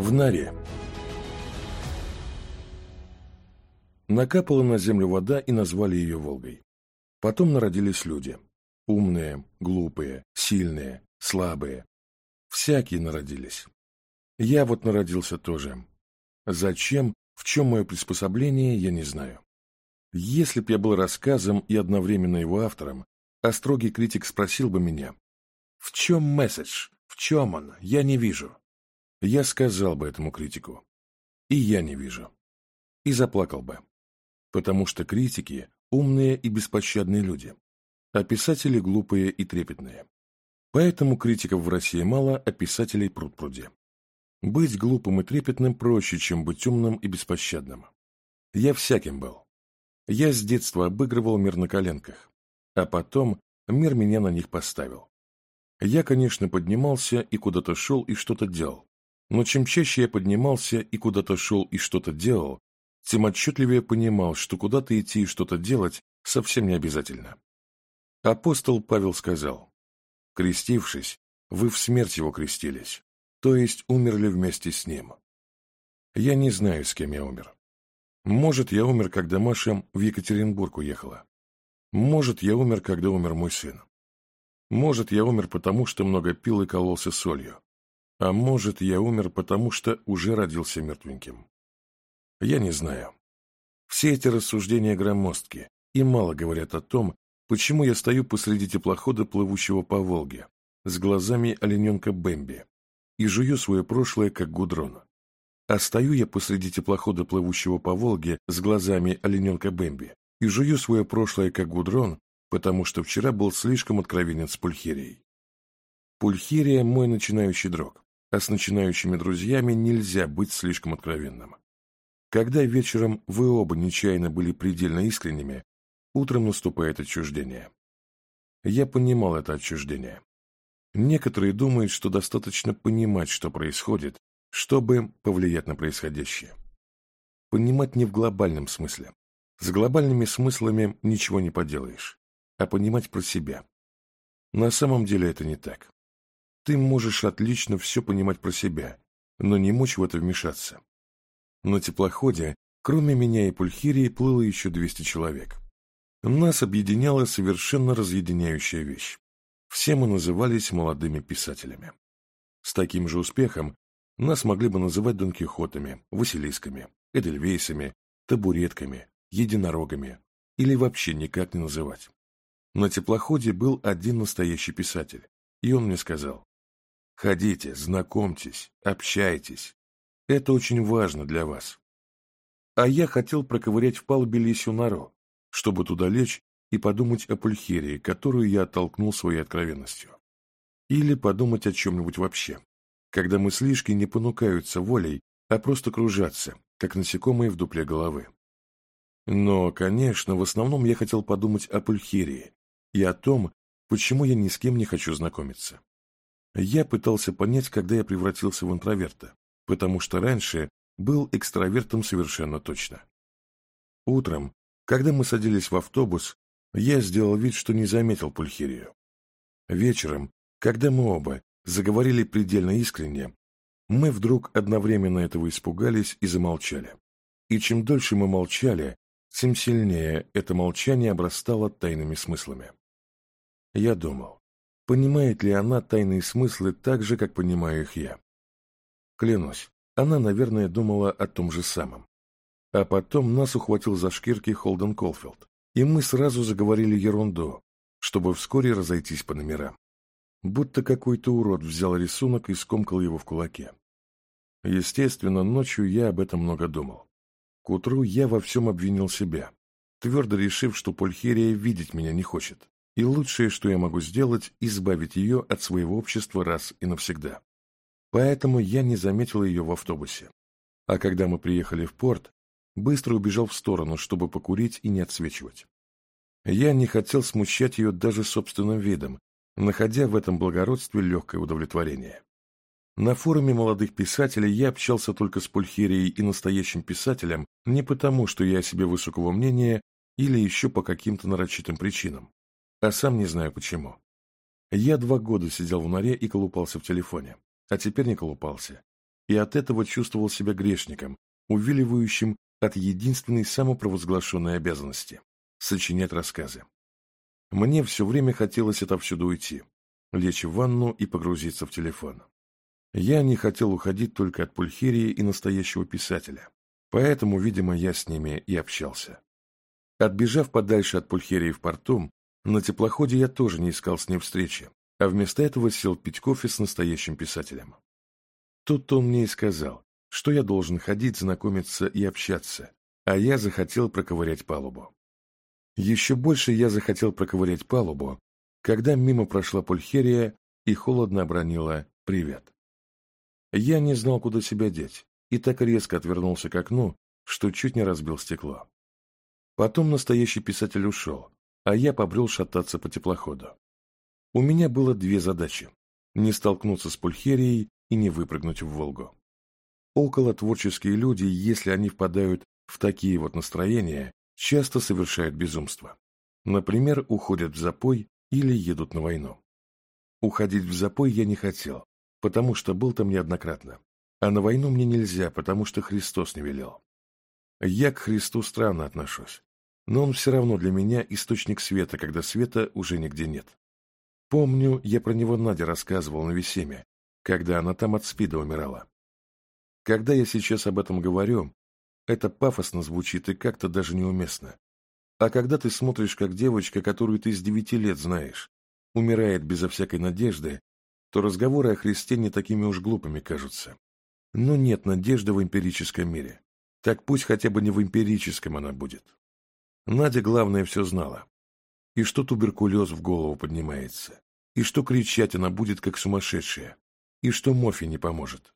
В норе. Накапала на землю вода и назвали ее Волгой. Потом народились люди. Умные, глупые, сильные, слабые. Всякие народились. Я вот народился тоже. Зачем, в чем мое приспособление, я не знаю. Если б я был рассказом и одновременно его автором, а строгий критик спросил бы меня, «В чем месседж? В чем он? Я не вижу» я сказал бы этому критику. И я не вижу. И заплакал бы. Потому что критики – умные и беспощадные люди, а писатели – глупые и трепетные. Поэтому критиков в России мало, а писателей пруд-пруди. Быть глупым и трепетным проще, чем быть умным и беспощадным. Я всяким был. Я с детства обыгрывал мир на коленках, а потом мир меня на них поставил. Я, конечно, поднимался и куда-то шел и что-то делал, но чем чаще я поднимался и куда-то шел и что-то делал, тем отчетливее понимал, что куда-то идти и что-то делать совсем не обязательно. Апостол Павел сказал, «Крестившись, вы в смерть его крестились, то есть умерли вместе с ним». Я не знаю, с кем я умер. Может, я умер, когда Маша в Екатеринбург уехала. Может, я умер, когда умер мой сын. Может, я умер потому, что много пил и кололся солью. А может, я умер, потому что уже родился мертвеньким. Я не знаю. Все эти рассуждения громоздки и мало говорят о том, почему я стою посреди теплохода, плывущего по Волге, с глазами олененка Бэмби, и жую свое прошлое, как гудрон. А стою я посреди теплохода, плывущего по Волге, с глазами олененка Бэмби, и жую свое прошлое, как гудрон, потому что вчера был слишком откровенен с Пульхерией. Пульхерия – мой начинающий друг а с начинающими друзьями нельзя быть слишком откровенным. Когда вечером вы оба нечаянно были предельно искренними, утром наступает отчуждение. Я понимал это отчуждение. Некоторые думают, что достаточно понимать, что происходит, чтобы повлиять на происходящее. Понимать не в глобальном смысле. С глобальными смыслами ничего не поделаешь. А понимать про себя. На самом деле это не так. Ты можешь отлично все понимать про себя, но не мочь в это вмешаться. На теплоходе, кроме меня и Пульхирии, плыло еще 200 человек. Нас объединяла совершенно разъединяющая вещь. Все мы назывались молодыми писателями. С таким же успехом нас могли бы называть Донкихотами, Василисками, Эдельвейсами, табуретками, единорогами или вообще никак не называть. На теплоходе был один настоящий писатель, и он мне сказал, Ходите, знакомьтесь, общайтесь. Это очень важно для вас. А я хотел проковырять в палубе лисью нору, чтобы туда лечь и подумать о пульхерии, которую я оттолкнул своей откровенностью. Или подумать о чем-нибудь вообще, когда мыслишки не понукаются волей, а просто кружатся, как насекомые в дупле головы. Но, конечно, в основном я хотел подумать о пульхерии и о том, почему я ни с кем не хочу знакомиться. Я пытался понять, когда я превратился в интроверта, потому что раньше был экстравертом совершенно точно. Утром, когда мы садились в автобус, я сделал вид, что не заметил Пульхерию. Вечером, когда мы оба заговорили предельно искренне, мы вдруг одновременно этого испугались и замолчали. И чем дольше мы молчали, тем сильнее это молчание обрастало тайными смыслами. Я думал, Понимает ли она тайные смыслы так же, как понимаю их я? Клянусь, она, наверное, думала о том же самом. А потом нас ухватил за шкирки Холден Колфилд, и мы сразу заговорили ерунду, чтобы вскоре разойтись по номерам. Будто какой-то урод взял рисунок и скомкал его в кулаке. Естественно, ночью я об этом много думал. К утру я во всем обвинил себя, твердо решив, что Польхерия видеть меня не хочет и лучшее, что я могу сделать, избавить ее от своего общества раз и навсегда. Поэтому я не заметил ее в автобусе. А когда мы приехали в порт, быстро убежал в сторону, чтобы покурить и не отсвечивать. Я не хотел смущать ее даже собственным видом, находя в этом благородстве легкое удовлетворение. На форуме молодых писателей я общался только с Пульхерией и настоящим писателем не потому, что я о себе высокого мнения или еще по каким-то нарочитым причинам, а сам не знаю почему. Я два года сидел в норе и колупался в телефоне, а теперь не колупался. И от этого чувствовал себя грешником, увиливающим от единственной самопровозглашенной обязанности – сочинять рассказы. Мне все время хотелось отовсюду уйти, лечь в ванну и погрузиться в телефон. Я не хотел уходить только от пульхерии и настоящего писателя, поэтому, видимо, я с ними и общался. Отбежав подальше от пульхерии в Портум. На теплоходе я тоже не искал с ним встречи, а вместо этого сел пить кофе с настоящим писателем. Тут он мне и сказал, что я должен ходить, знакомиться и общаться, а я захотел проковырять палубу. Еще больше я захотел проковырять палубу, когда мимо прошла пульхерия и холодно обронила «Привет». Я не знал, куда себя деть, и так резко отвернулся к окну, что чуть не разбил стекло. Потом настоящий писатель ушел, а я побрел шататься по теплоходу. У меня было две задачи – не столкнуться с пульхерией и не выпрыгнуть в Волгу. Около творческие люди, если они впадают в такие вот настроения, часто совершают безумство. Например, уходят в запой или едут на войну. Уходить в запой я не хотел, потому что был там неоднократно. А на войну мне нельзя, потому что Христос не велел. Я к Христу странно отношусь но он все равно для меня источник света, когда света уже нигде нет. Помню, я про него Надя рассказывал на Весеме, когда она там от спида умирала. Когда я сейчас об этом говорю, это пафосно звучит и как-то даже неуместно. А когда ты смотришь, как девочка, которую ты с девяти лет знаешь, умирает безо всякой надежды, то разговоры о Христе не такими уж глупыми кажутся. Но нет надежды в эмпирическом мире. Так пусть хотя бы не в эмпирическом она будет. Надя, главное, все знала. И что туберкулез в голову поднимается, и что кричать она будет, как сумасшедшая, и что Мофи не поможет.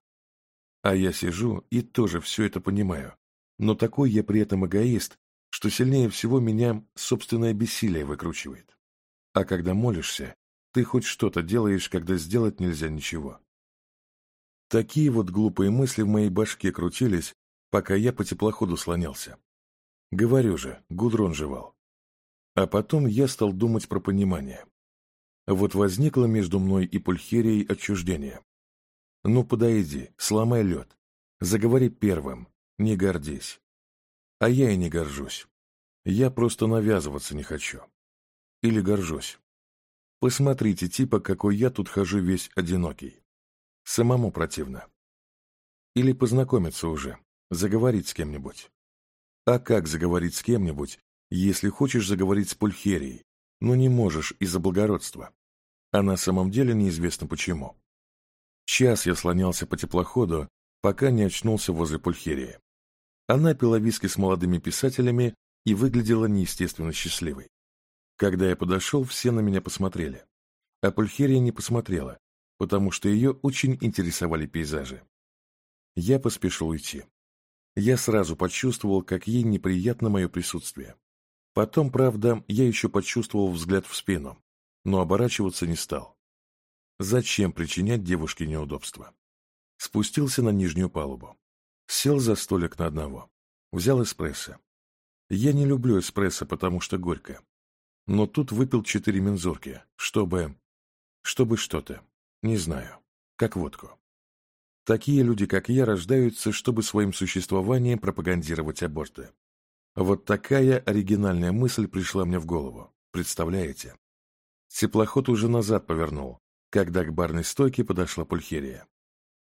А я сижу и тоже все это понимаю, но такой я при этом эгоист, что сильнее всего меня собственное бессилие выкручивает. А когда молишься, ты хоть что-то делаешь, когда сделать нельзя ничего. Такие вот глупые мысли в моей башке крутились, пока я по теплоходу слонялся, Говорю же, Гудрон жевал. А потом я стал думать про понимание. Вот возникло между мной и Пульхерией отчуждение. Ну, подойди, сломай лед. Заговори первым, не гордись. А я и не горжусь. Я просто навязываться не хочу. Или горжусь. Посмотрите, типа, какой я тут хожу весь одинокий. Самому противно. Или познакомиться уже, заговорить с кем-нибудь. А как заговорить с кем-нибудь, если хочешь заговорить с Пульхерией, но не можешь из-за благородства? А на самом деле неизвестно почему. Час я слонялся по теплоходу, пока не очнулся возле Пульхерии. Она пила виски с молодыми писателями и выглядела неестественно счастливой. Когда я подошел, все на меня посмотрели. А Пульхерия не посмотрела, потому что ее очень интересовали пейзажи. Я поспешил уйти. Я сразу почувствовал, как ей неприятно мое присутствие. Потом, правда, я еще почувствовал взгляд в спину, но оборачиваться не стал. Зачем причинять девушке неудобства? Спустился на нижнюю палубу. Сел за столик на одного. Взял эспрессо. Я не люблю эспрессо, потому что горько. Но тут выпил четыре мензурки, чтобы... Чтобы что-то. Не знаю. Как водку. Такие люди, как я, рождаются, чтобы своим существованием пропагандировать аборты. Вот такая оригинальная мысль пришла мне в голову. Представляете? Теплоход уже назад повернул, когда к барной стойке подошла пульхерия.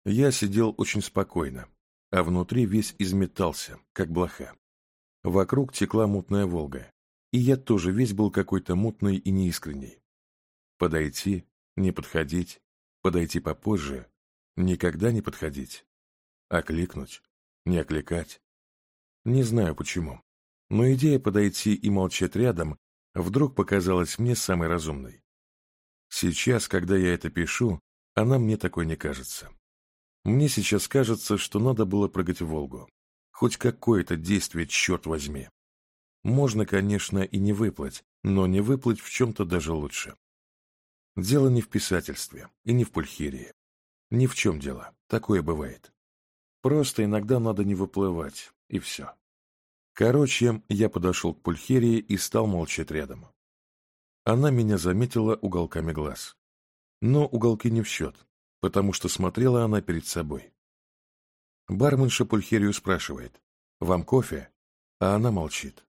Я сидел очень спокойно, а внутри весь изметался, как блоха. Вокруг текла мутная Волга, и я тоже весь был какой-то мутный и неискренний. Подойти, не подходить, подойти попозже, Никогда не подходить. Окликнуть. Не окликать. Не знаю почему, но идея подойти и молчать рядом вдруг показалась мне самой разумной. Сейчас, когда я это пишу, она мне такой не кажется. Мне сейчас кажется, что надо было прыгать в Волгу. Хоть какое-то действие, черт возьми. Можно, конечно, и не выплыть, но не выплыть в чем-то даже лучше. Дело не в писательстве и не в пульхерии. Ни в чем дело, такое бывает. Просто иногда надо не выплывать, и все. Короче, я подошел к Пульхерии и стал молчать рядом. Она меня заметила уголками глаз. Но уголки не в счет, потому что смотрела она перед собой. Барменша Пульхерию спрашивает, «Вам кофе?» А она молчит.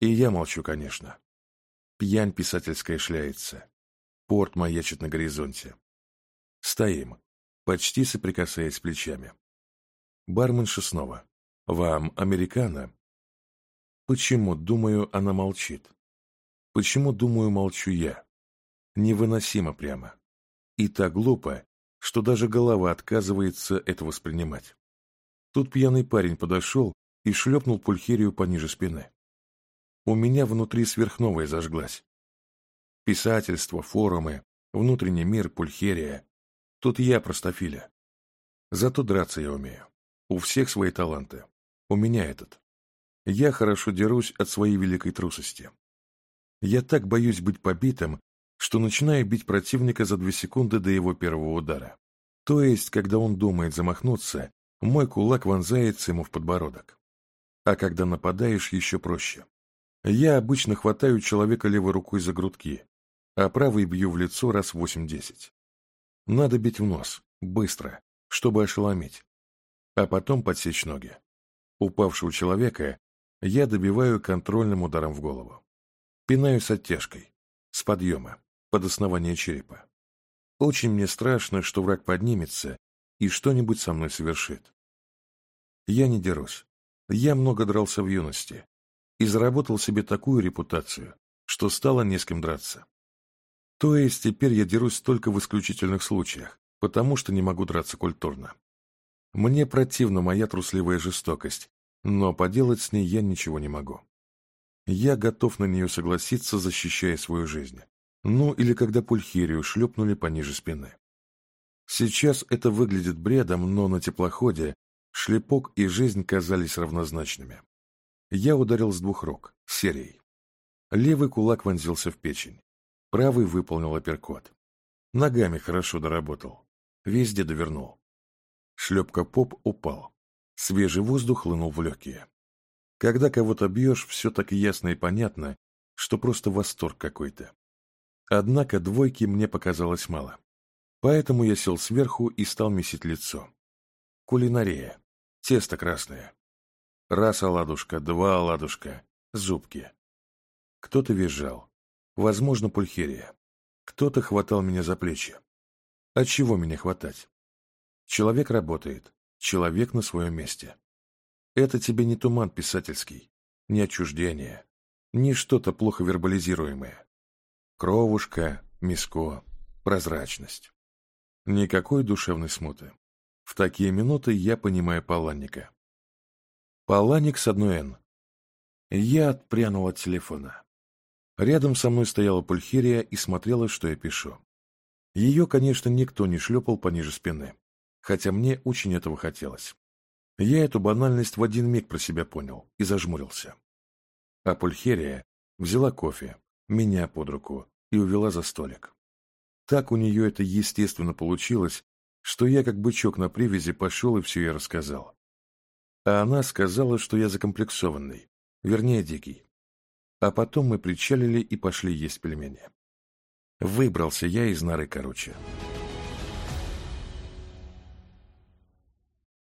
И я молчу, конечно. Пьянь писательская шляется. Порт маячит на горизонте. Стоим почти соприкасаясь плечами. Барменша снова. «Вам американо?» «Почему, думаю, она молчит?» «Почему, думаю, молчу я?» Невыносимо прямо. И так глупо, что даже голова отказывается это воспринимать. Тут пьяный парень подошел и шлепнул пульхерию пониже спины. У меня внутри сверхновая зажглась. Писательство, форумы, внутренний мир, пульхерия. Тут я простофиля. Зато драться я умею. У всех свои таланты. У меня этот. Я хорошо дерусь от своей великой трусости. Я так боюсь быть побитым, что начинаю бить противника за две секунды до его первого удара. То есть, когда он думает замахнуться, мой кулак вонзается ему в подбородок. А когда нападаешь, еще проще. Я обычно хватаю человека левой рукой за грудки, а правой бью в лицо раз восемь-десять. Надо бить в нос, быстро, чтобы ошеломить, а потом подсечь ноги. Упавшего человека я добиваю контрольным ударом в голову. Пинаю с оттяжкой, с подъема, под основание черепа. Очень мне страшно, что враг поднимется и что-нибудь со мной совершит. Я не дерусь. Я много дрался в юности и заработал себе такую репутацию, что стало не с кем драться. То есть теперь я дерусь только в исключительных случаях, потому что не могу драться культурно. Мне противна моя трусливая жестокость, но поделать с ней я ничего не могу. Я готов на нее согласиться, защищая свою жизнь. Ну или когда пульхерию шлепнули пониже спины. Сейчас это выглядит бредом, но на теплоходе шлепок и жизнь казались равнозначными. Я ударил с двух рук, серией. Левый кулак вонзился в печень. Правый выполнил апперкот. Ногами хорошо доработал. везде довернул. Шлепка поп упал. Свежий воздух хлынул в легкие. Когда кого-то бьешь, все так ясно и понятно, что просто восторг какой-то. Однако двойки мне показалось мало. Поэтому я сел сверху и стал месить лицо. Кулинария. Тесто красное. Раз оладушка, два оладушка, зубки. Кто-то визжал. Возможно, пульхерия. Кто-то хватал меня за плечи. От чего меня хватать? Человек работает. Человек на своем месте. Это тебе не туман писательский, не отчуждение, не что-то плохо вербализируемое. Кровушка, миско, прозрачность. Никакой душевной смуты. В такие минуты я понимаю Паланника. Паланник с одной «Н». Я отпрянул от телефона. Рядом со мной стояла Пульхерия и смотрела, что я пишу. Ее, конечно, никто не шлепал пониже спины, хотя мне очень этого хотелось. Я эту банальность в один миг про себя понял и зажмурился. А Пульхерия взяла кофе, меня под руку и увела за столик. Так у нее это естественно получилось, что я как бычок на привязи пошел и все ей рассказал. А она сказала, что я закомплексованный, вернее дикий, а потом мы причалили и пошли есть пельмени. Выбрался я из норы короче.